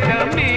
make a meal.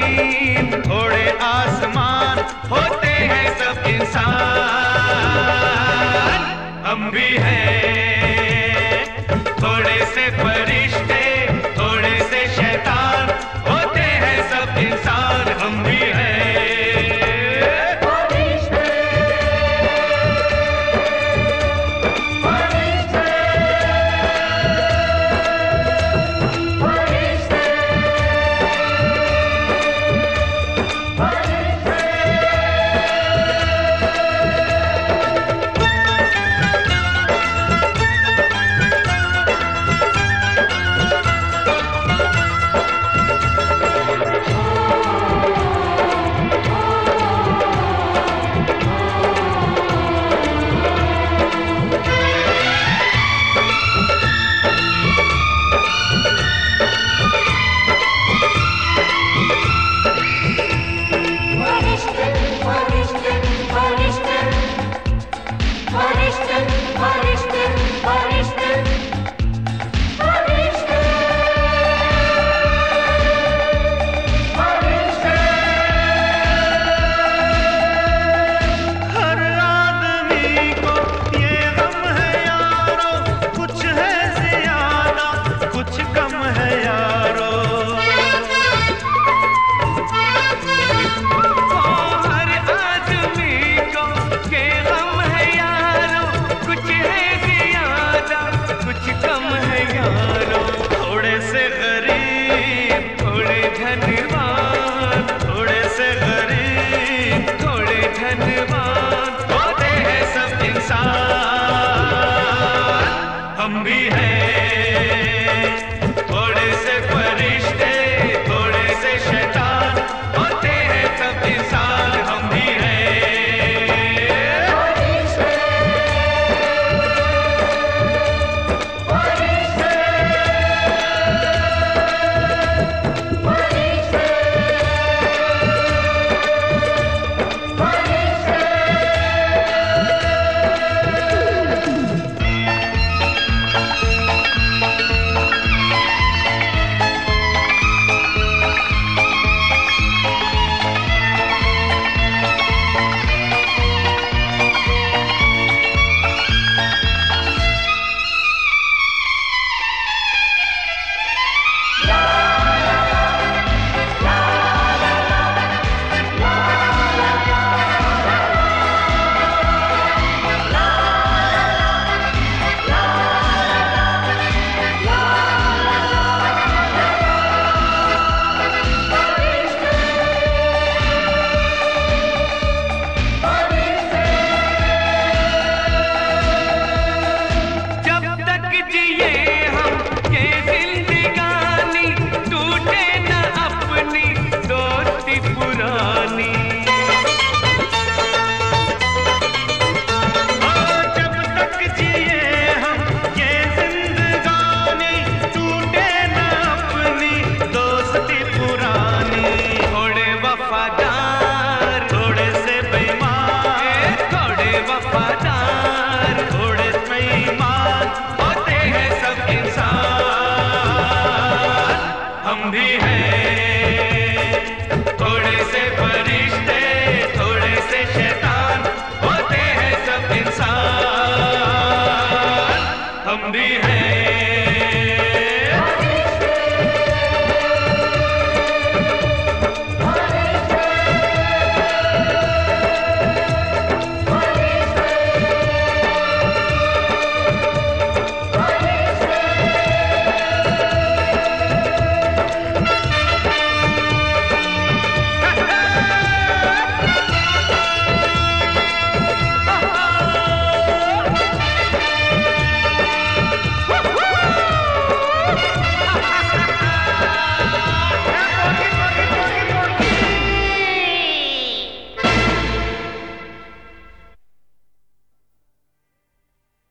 Barıştır, barıştır, barıştır